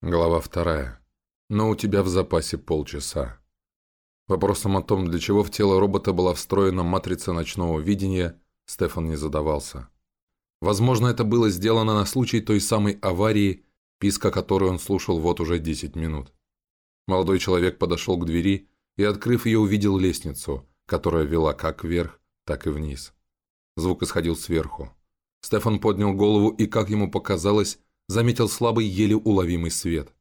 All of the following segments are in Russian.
Глава вторая. Но у тебя в запасе полчаса. Вопросом о том, для чего в тело робота была встроена матрица ночного видения, Стефан не задавался. Возможно, это было сделано на случай той самой аварии, писка которой он слушал вот уже 10 минут. Молодой человек подошел к двери и, открыв ее, увидел лестницу, которая вела как вверх, так и вниз. Звук исходил сверху. Стефан поднял голову и, как ему показалось, заметил слабый, еле уловимый свет.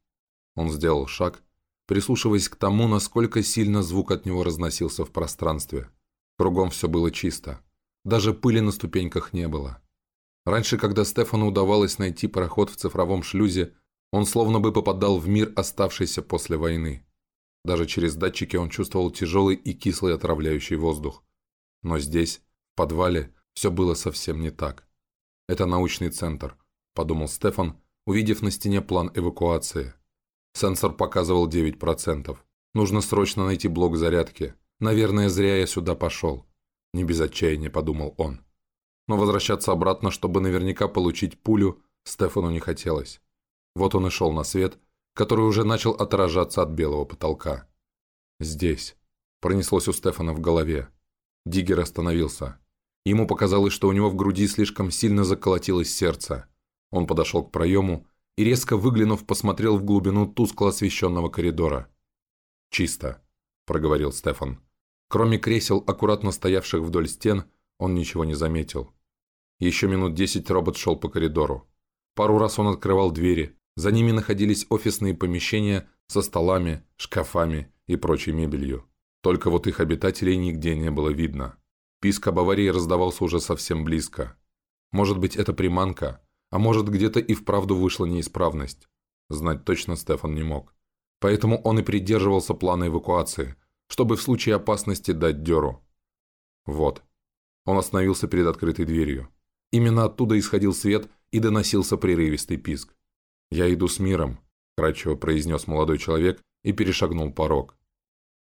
Он сделал шаг, прислушиваясь к тому, насколько сильно звук от него разносился в пространстве. Кругом все было чисто. Даже пыли на ступеньках не было. Раньше, когда Стефану удавалось найти проход в цифровом шлюзе, он словно бы попадал в мир, оставшийся после войны. Даже через датчики он чувствовал тяжелый и кислый отравляющий воздух. Но здесь, в подвале, все было совсем не так. Это научный центр – подумал Стефан, увидев на стене план эвакуации. Сенсор показывал 9%. Нужно срочно найти блок зарядки. Наверное, зря я сюда пошел. Не без отчаяния, подумал он. Но возвращаться обратно, чтобы наверняка получить пулю, Стефану не хотелось. Вот он и шел на свет, который уже начал отражаться от белого потолка. «Здесь», — пронеслось у Стефана в голове. Диггер остановился. Ему показалось, что у него в груди слишком сильно заколотилось сердце. Он подошел к проему и, резко выглянув, посмотрел в глубину тускло освещенного коридора. «Чисто», – проговорил Стефан. Кроме кресел, аккуратно стоявших вдоль стен, он ничего не заметил. Еще минут десять робот шел по коридору. Пару раз он открывал двери. За ними находились офисные помещения со столами, шкафами и прочей мебелью. Только вот их обитателей нигде не было видно. Писк об аварии раздавался уже совсем близко. Может быть, это приманка, а может, где-то и вправду вышла неисправность. Знать точно Стефан не мог. Поэтому он и придерживался плана эвакуации, чтобы в случае опасности дать дёру. Вот. Он остановился перед открытой дверью. Именно оттуда исходил свет и доносился прерывистый писк. «Я иду с миром», – кратчево произнес молодой человек и перешагнул порог.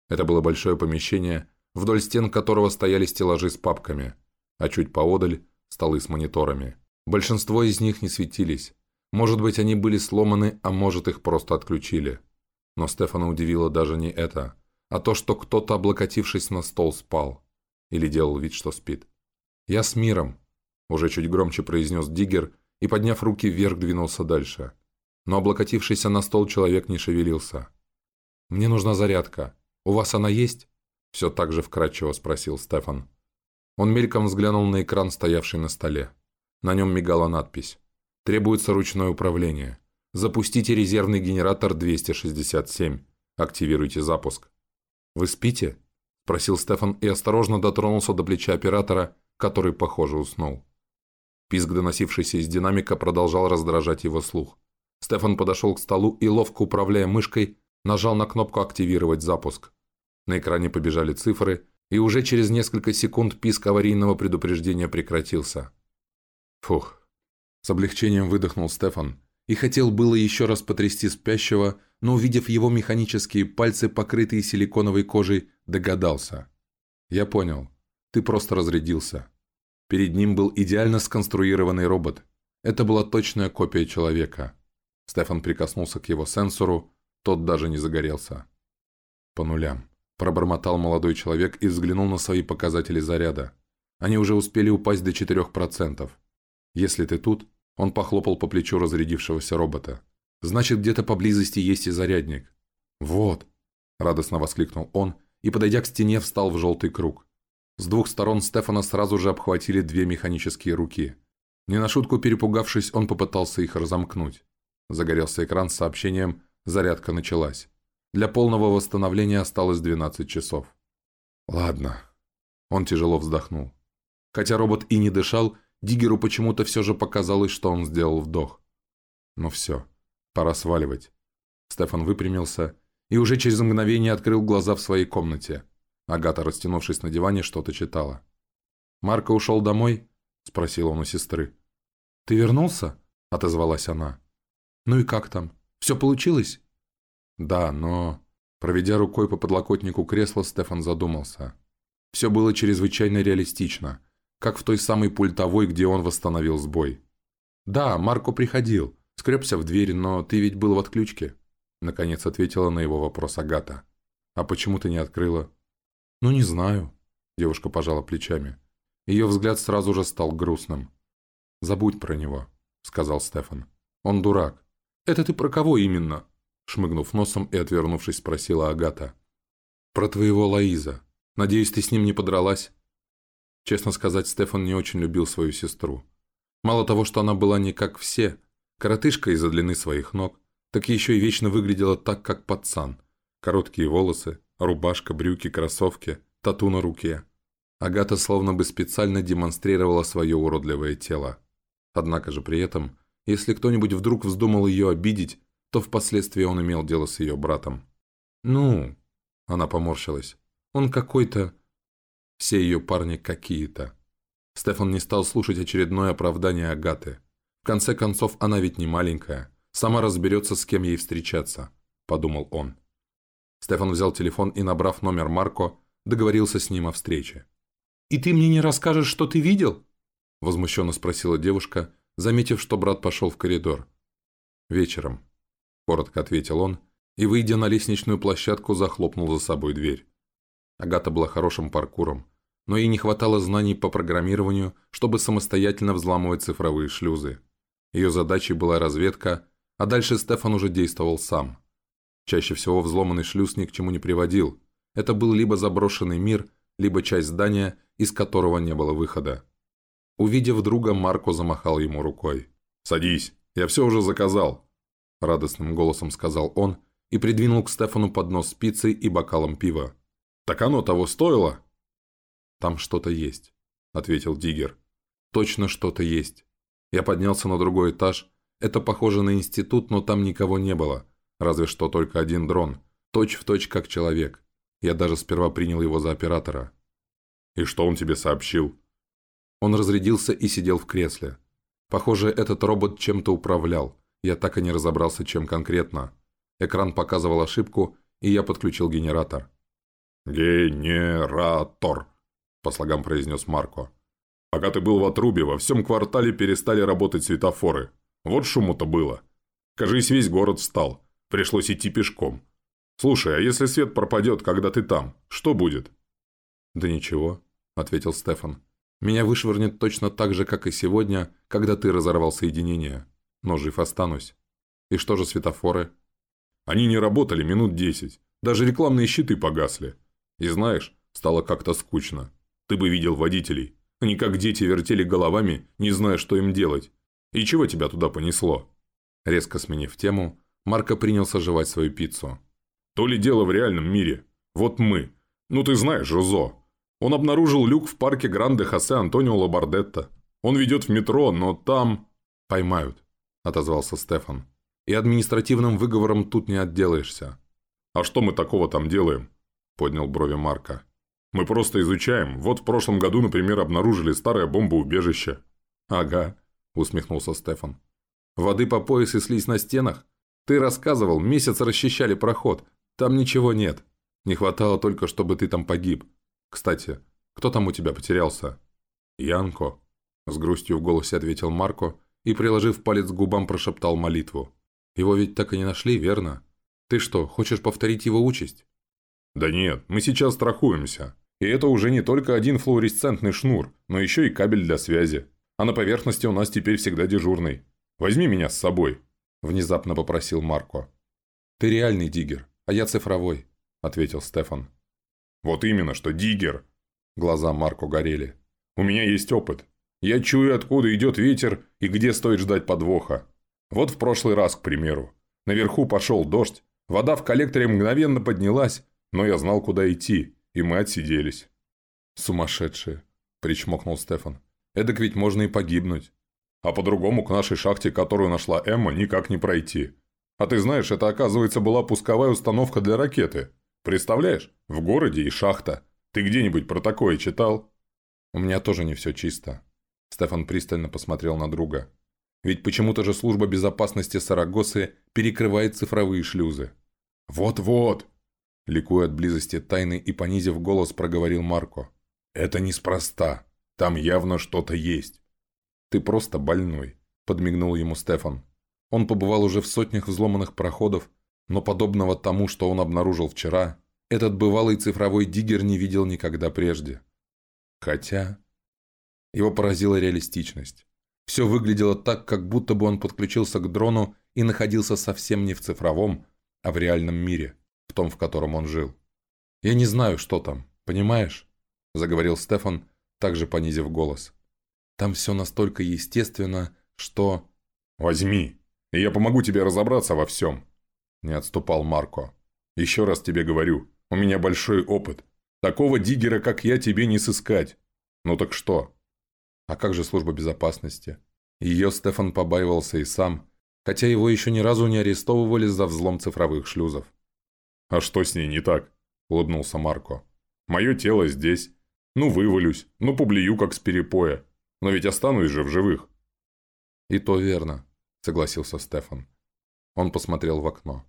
Это было большое помещение, вдоль стен которого стояли стеллажи с папками, а чуть поодаль – столы с мониторами. Большинство из них не светились. Может быть, они были сломаны, а может, их просто отключили. Но Стефана удивило даже не это, а то, что кто-то, облокотившись на стол, спал. Или делал вид, что спит. «Я с миром», – уже чуть громче произнес Диггер и, подняв руки вверх, двинулся дальше. Но облокотившийся на стол человек не шевелился. «Мне нужна зарядка. У вас она есть?» Все так же вкратчиво спросил Стефан. Он мельком взглянул на экран, стоявший на столе. На нем мигала надпись. Требуется ручное управление. Запустите резервный генератор 267. Активируйте запуск. «Вы спите?» – спросил Стефан и осторожно дотронулся до плеча оператора, который, похоже, уснул. Писк, доносившийся из динамика, продолжал раздражать его слух. Стефан подошел к столу и, ловко управляя мышкой, нажал на кнопку «Активировать запуск». На экране побежали цифры, и уже через несколько секунд писк аварийного предупреждения прекратился. Фух. С облегчением выдохнул Стефан и хотел было еще раз потрясти спящего, но, увидев его механические пальцы, покрытые силиконовой кожей, догадался. «Я понял. Ты просто разрядился». Перед ним был идеально сконструированный робот. Это была точная копия человека. Стефан прикоснулся к его сенсору, тот даже не загорелся. «По нулям», – пробормотал молодой человек и взглянул на свои показатели заряда. Они уже успели упасть до 4%. Если ты тут, он похлопал по плечу разрядившегося робота. Значит, где-то поблизости есть и зарядник. Вот, радостно воскликнул он и, подойдя к стене, встал в желтый круг. С двух сторон Стефана сразу же обхватили две механические руки. Не на шутку перепугавшись, он попытался их разомкнуть. Загорелся экран с сообщением «Зарядка началась». Для полного восстановления осталось 12 часов. «Ладно». Он тяжело вздохнул. Хотя робот и не дышал, Диггеру почему-то все же показалось, что он сделал вдох. Ну все, пора сваливать. Стефан выпрямился и уже через мгновение открыл глаза в своей комнате. Агата, растянувшись на диване, что-то читала. «Марко ушел домой?» – спросил он у сестры. «Ты вернулся?» – отозвалась она. «Ну и как там? Все получилось?» «Да, но...» Проведя рукой по подлокотнику кресла, Стефан задумался. Все было чрезвычайно реалистично – как в той самой пультовой, где он восстановил сбой. «Да, Марко приходил. Скребся в дверь, но ты ведь был в отключке. Наконец ответила на его вопрос Агата. А почему ты не открыла? Ну, не знаю. Девушка пожала плечами. Ее взгляд сразу же стал грустным. «Забудь про него», — сказал Стефан. «Он дурак». «Это ты про кого именно?» Шмыгнув носом и отвернувшись, спросила Агата. «Про твоего Лоиза. Надеюсь, ты с ним не подралась?» Честно сказать, Стефан не очень любил свою сестру. Мало того, что она была не как все, коротышка из-за длины своих ног, так еще и вечно выглядела так, как пацан. Короткие волосы, рубашка, брюки, кроссовки, тату на руке. Агата словно бы специально демонстрировала свое уродливое тело. Однако же при этом, если кто-нибудь вдруг вздумал ее обидеть, то впоследствии он имел дело с ее братом. «Ну...» – она поморщилась. «Он какой-то...» Все ее парни какие-то. Стефан не стал слушать очередное оправдание Агаты. В конце концов, она ведь не маленькая. Сама разберется, с кем ей встречаться, подумал он. Стефан взял телефон и, набрав номер Марко, договорился с ним о встрече. «И ты мне не расскажешь, что ты видел?» Возмущенно спросила девушка, заметив, что брат пошел в коридор. «Вечером», – коротко ответил он, и, выйдя на лестничную площадку, захлопнул за собой дверь. Агата была хорошим паркуром, но ей не хватало знаний по программированию, чтобы самостоятельно взламывать цифровые шлюзы. Ее задачей была разведка, а дальше Стефан уже действовал сам. Чаще всего взломанный шлюз ни к чему не приводил. Это был либо заброшенный мир, либо часть здания, из которого не было выхода. Увидев друга, Марко замахал ему рукой. «Садись, я все уже заказал», – радостным голосом сказал он и придвинул к Стефану поднос с пиццей и бокалом пива. «Так оно того стоило?» «Там что-то есть», – ответил Диггер. «Точно что-то есть. Я поднялся на другой этаж. Это похоже на институт, но там никого не было. Разве что только один дрон. Точь в точь, как человек. Я даже сперва принял его за оператора. «И что он тебе сообщил?» Он разрядился и сидел в кресле. Похоже, этот робот чем-то управлял. Я так и не разобрался, чем конкретно. Экран показывал ошибку, и я подключил генератор. «Генератор», – по слогам произнес Марко. «Пока ты был в отрубе, во всем квартале перестали работать светофоры. Вот шуму-то было. Кажись, весь город встал. Пришлось идти пешком. Слушай, а если свет пропадет, когда ты там, что будет?» «Да ничего», – ответил Стефан. «Меня вышвырнет точно так же, как и сегодня, когда ты разорвал соединение. Но жив останусь. И что же светофоры?» «Они не работали минут десять. Даже рекламные щиты погасли. И знаешь, стало как-то скучно. Ты бы видел водителей. Они как дети вертели головами, не зная, что им делать. И чего тебя туда понесло?» Резко сменив тему, Марко принялся жевать свою пиццу. «То ли дело в реальном мире. Вот мы. Ну ты знаешь, Жозо. Он обнаружил люк в парке Гранде Хосе Антонио Лабардетта. Он ведет в метро, но там...» «Поймают», – отозвался Стефан. «И административным выговором тут не отделаешься». «А что мы такого там делаем?» – поднял брови Марка. «Мы просто изучаем. Вот в прошлом году, например, обнаружили старое бомбоубежище». «Ага», – усмехнулся Стефан. «Воды по пояс и слизь на стенах? Ты рассказывал, месяц расчищали проход. Там ничего нет. Не хватало только, чтобы ты там погиб. Кстати, кто там у тебя потерялся?» «Янко», – с грустью в голосе ответил Марко и, приложив палец к губам, прошептал молитву. «Его ведь так и не нашли, верно? Ты что, хочешь повторить его участь?» «Да нет, мы сейчас страхуемся. И это уже не только один флуоресцентный шнур, но еще и кабель для связи. А на поверхности у нас теперь всегда дежурный. Возьми меня с собой», – внезапно попросил Марко. «Ты реальный диггер, а я цифровой», – ответил Стефан. «Вот именно, что диггер!» Глаза Марко горели. «У меня есть опыт. Я чую, откуда идет ветер и где стоит ждать подвоха. Вот в прошлый раз, к примеру. Наверху пошел дождь, вода в коллекторе мгновенно поднялась, но я знал, куда идти, и мы отсиделись». «Сумасшедшие!» – причмокнул Стефан. «Эдак ведь можно и погибнуть». «А по-другому к нашей шахте, которую нашла Эмма, никак не пройти. А ты знаешь, это, оказывается, была пусковая установка для ракеты. Представляешь? В городе и шахта. Ты где-нибудь про такое читал?» «У меня тоже не все чисто». Стефан пристально посмотрел на друга. «Ведь почему-то же служба безопасности Сарагосы перекрывает цифровые шлюзы». «Вот-вот!» Ликуя от близости тайны и понизив голос, проговорил Марко. «Это неспроста. Там явно что-то есть». «Ты просто больной», – подмигнул ему Стефан. Он побывал уже в сотнях взломанных проходов, но подобного тому, что он обнаружил вчера, этот бывалый цифровой диггер не видел никогда прежде. Хотя... Его поразила реалистичность. Все выглядело так, как будто бы он подключился к дрону и находился совсем не в цифровом, а в реальном мире, в том, в котором он жил. «Я не знаю, что там, понимаешь?» – заговорил Стефан, также понизив голос. «Там все настолько естественно, что...» «Возьми, и я помогу тебе разобраться во всем», – не отступал Марко. «Еще раз тебе говорю, у меня большой опыт. Такого диггера, как я, тебе не сыскать. Ну так что?» «А как же служба безопасности?» Ее Стефан побаивался и сам, хотя его еще ни разу не арестовывали за взлом цифровых шлюзов. «А что с ней не так?» – улыбнулся Марко. «Мое тело здесь. Ну, вывалюсь, ну, поблюю, как с перепоя. Но ведь останусь же в живых». «И то верно», – согласился Стефан. Он посмотрел в окно.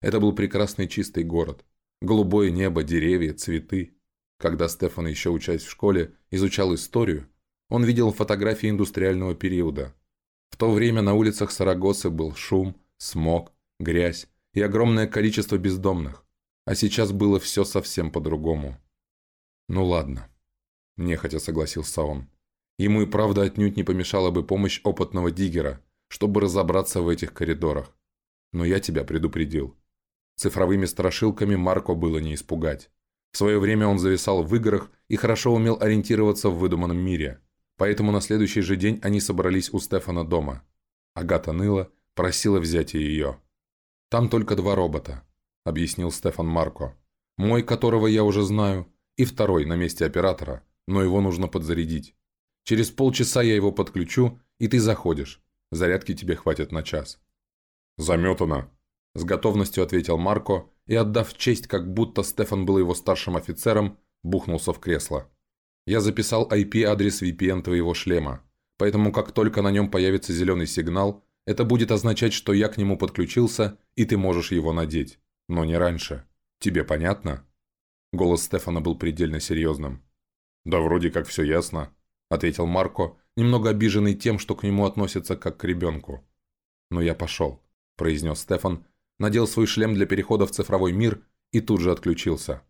Это был прекрасный чистый город. Голубое небо, деревья, цветы. Когда Стефан, еще учась в школе, изучал историю, он видел фотографии индустриального периода. В то время на улицах Сарагосы был шум, смог, грязь и огромное количество бездомных. А сейчас было все совсем по-другому. «Ну ладно», – нехотя согласился он. Ему и правда отнюдь не помешала бы помощь опытного диггера, чтобы разобраться в этих коридорах. Но я тебя предупредил. Цифровыми страшилками Марко было не испугать. В свое время он зависал в играх и хорошо умел ориентироваться в выдуманном мире – Поэтому на следующий же день они собрались у Стефана дома. Агата ныла, просила взять ее. «Там только два робота», – объяснил Стефан Марко. «Мой, которого я уже знаю, и второй на месте оператора, но его нужно подзарядить. Через полчаса я его подключу, и ты заходишь. Зарядки тебе хватит на час». «Заметано», – с готовностью ответил Марко и, отдав честь, как будто Стефан был его старшим офицером, бухнулся в кресло. Я записал IP-адрес VPN твоего шлема, поэтому как только на нем появится зеленый сигнал, это будет означать, что я к нему подключился, и ты можешь его надеть. Но не раньше. Тебе понятно?» Голос Стефана был предельно серьезным. «Да вроде как все ясно», — ответил Марко, немного обиженный тем, что к нему относятся как к ребенку. «Но я пошел», — произнес Стефан, надел свой шлем для перехода в цифровой мир и тут же отключился.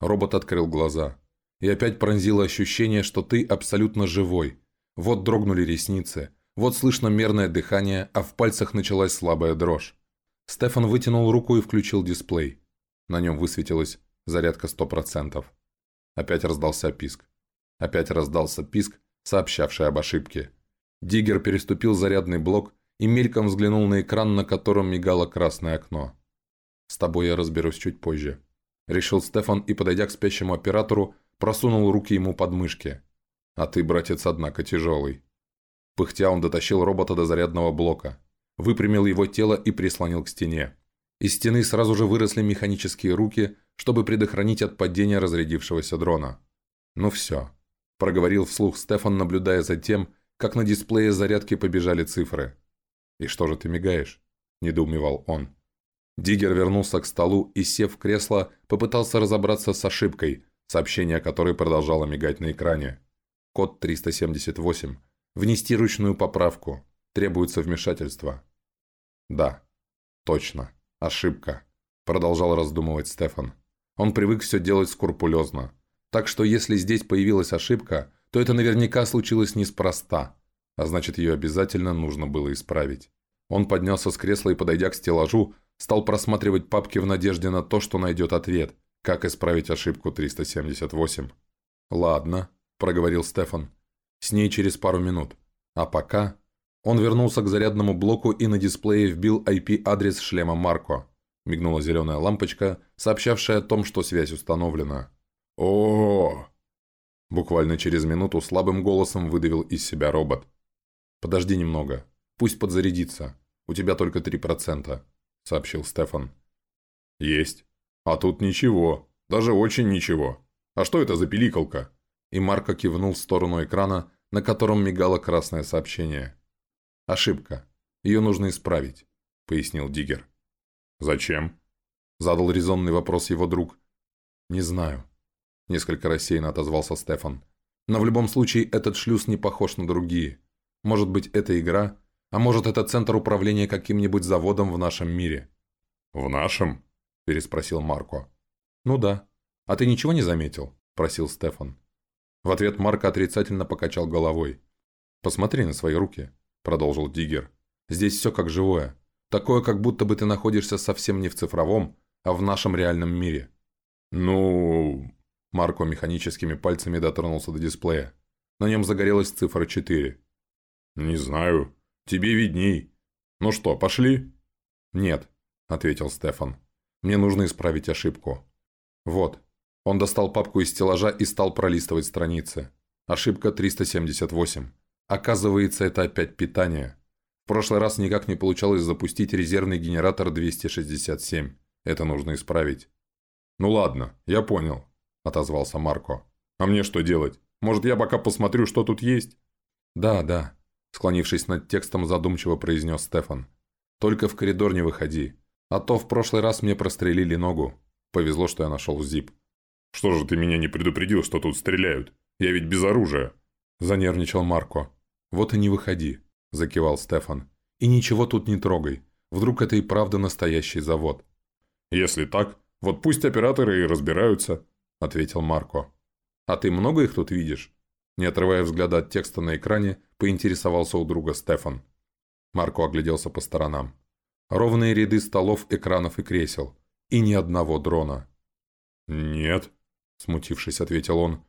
Робот открыл глаза и опять пронзило ощущение, что ты абсолютно живой. Вот дрогнули ресницы, вот слышно мерное дыхание, а в пальцах началась слабая дрожь. Стефан вытянул руку и включил дисплей. На нем высветилась зарядка 100%. Опять раздался писк. Опять раздался писк, сообщавший об ошибке. Диггер переступил зарядный блок и мельком взглянул на экран, на котором мигало красное окно. «С тобой я разберусь чуть позже», – решил Стефан и, подойдя к спящему оператору, просунул руки ему под мышки. «А ты, братец, однако, тяжелый». Пыхтя он дотащил робота до зарядного блока, выпрямил его тело и прислонил к стене. Из стены сразу же выросли механические руки, чтобы предохранить от падения разрядившегося дрона. «Ну все», – проговорил вслух Стефан, наблюдая за тем, как на дисплее зарядки побежали цифры. «И что же ты мигаешь?» – недоумевал он. Диггер вернулся к столу и, сев в кресло, попытался разобраться с ошибкой, сообщение которой продолжало мигать на экране. Код 378. Внести ручную поправку. Требуется вмешательство. Да, точно. Ошибка. Продолжал раздумывать Стефан. Он привык все делать скрупулезно. Так что если здесь появилась ошибка, то это наверняка случилось неспроста, а значит ее обязательно нужно было исправить. Он поднялся с кресла и, подойдя к стеллажу, стал просматривать папки в надежде на то, что найдет ответ. Как исправить ошибку 378? Ладно, проговорил Стефан. С ней через пару минут. А пока... Он вернулся к зарядному блоку и на дисплее вбил IP-адрес шлема Марко. Мигнула зеленая лампочка, сообщавшая о том, что связь установлена. о Буквально через минуту слабым голосом выдавил из себя робот. «Подожди немного. Пусть подзарядится. У тебя только 3%, — сообщил Стефан. «Есть». «А тут ничего. Даже очень ничего. А что это за пиликалка?» И Марко кивнул в сторону экрана, на котором мигало красное сообщение. «Ошибка. Ее нужно исправить», — пояснил Диггер. «Зачем?» — задал резонный вопрос его друг. «Не знаю», — несколько рассеянно отозвался Стефан. «Но в любом случае этот шлюз не похож на другие. Может быть, это игра? А может, это центр управления каким-нибудь заводом в нашем мире?» «В нашем?» – переспросил Марко. «Ну да. А ты ничего не заметил?» – просил Стефан. В ответ Марко отрицательно покачал головой. «Посмотри на свои руки», – продолжил Диггер. «Здесь все как живое. Такое, как будто бы ты находишься совсем не в цифровом, а в нашем реальном мире». «Ну...» Марко механическими пальцами дотронулся до дисплея. На нем загорелась цифра 4. «Не знаю. Тебе видней. Ну что, пошли?» «Нет», — ответил Стефан. «Мне нужно исправить ошибку». «Вот». Он достал папку из стеллажа и стал пролистывать страницы. Ошибка 378. Оказывается, это опять питание. В прошлый раз никак не получалось запустить резервный генератор 267. Это нужно исправить. «Ну ладно, я понял», – отозвался Марко. «А мне что делать? Может, я пока посмотрю, что тут есть?» «Да, да», – склонившись над текстом, задумчиво произнес Стефан. «Только в коридор не выходи. А то в прошлый раз мне прострелили ногу. Повезло, что я нашел зип». «Что же ты меня не предупредил, что тут стреляют? Я ведь без оружия!» Занервничал Марко. «Вот и не выходи», – закивал Стефан. «И ничего тут не трогай. Вдруг это и правда настоящий завод». «Если так, вот пусть операторы и разбираются», – ответил Марко. «А ты много их тут видишь?» Не отрывая взгляда от текста на экране, поинтересовался у друга Стефан. Марко огляделся по сторонам. Ровные ряды столов, экранов и кресел. И ни одного дрона. «Нет», – смутившись, ответил он.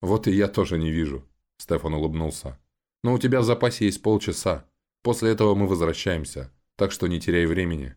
«Вот и я тоже не вижу», – Стефан улыбнулся. «Но у тебя в запасе есть полчаса. После этого мы возвращаемся, так что не теряй времени».